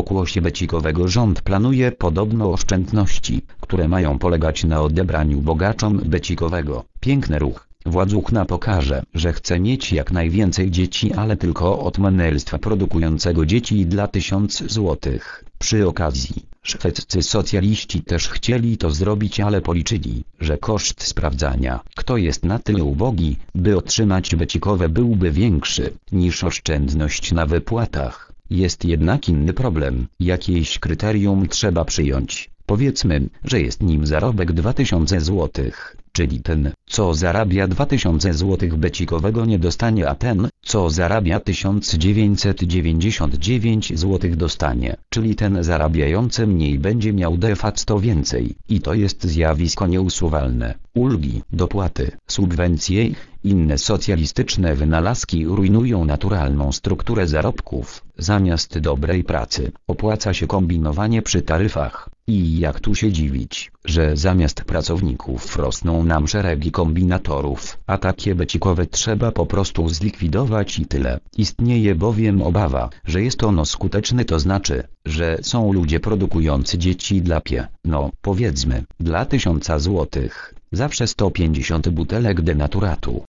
pokłosie becikowego rząd planuje podobno oszczędności, które mają polegać na odebraniu bogaczom becikowego. Piękny ruch. Władzuchna pokaże, że chce mieć jak najwięcej dzieci, ale tylko od menelstwa produkującego dzieci dla tysiąc złotych. Przy okazji, szwedzcy socjaliści też chcieli to zrobić, ale policzyli, że koszt sprawdzania, kto jest na tyle ubogi, by otrzymać becikowe byłby większy, niż oszczędność na wypłatach. Jest jednak inny problem, jakieś kryterium trzeba przyjąć. Powiedzmy, że jest nim zarobek 2000 złotych, czyli ten, co zarabia 2000 złotych becikowego nie dostanie, a ten, co zarabia 1999 złotych dostanie, czyli ten zarabiający mniej będzie miał de facto więcej. I to jest zjawisko nieusuwalne. Ulgi, dopłaty, subwencje, inne socjalistyczne wynalazki rujnują naturalną strukturę zarobków. Zamiast dobrej pracy, opłaca się kombinowanie przy taryfach. I jak tu się dziwić, że zamiast pracowników rosną nam szeregi kombinatorów, a takie becikowe trzeba po prostu zlikwidować i tyle. Istnieje bowiem obawa, że jest ono skuteczne to znaczy, że są ludzie produkujący dzieci dla pie, no powiedzmy, dla tysiąca złotych, zawsze 150 butelek denaturatu.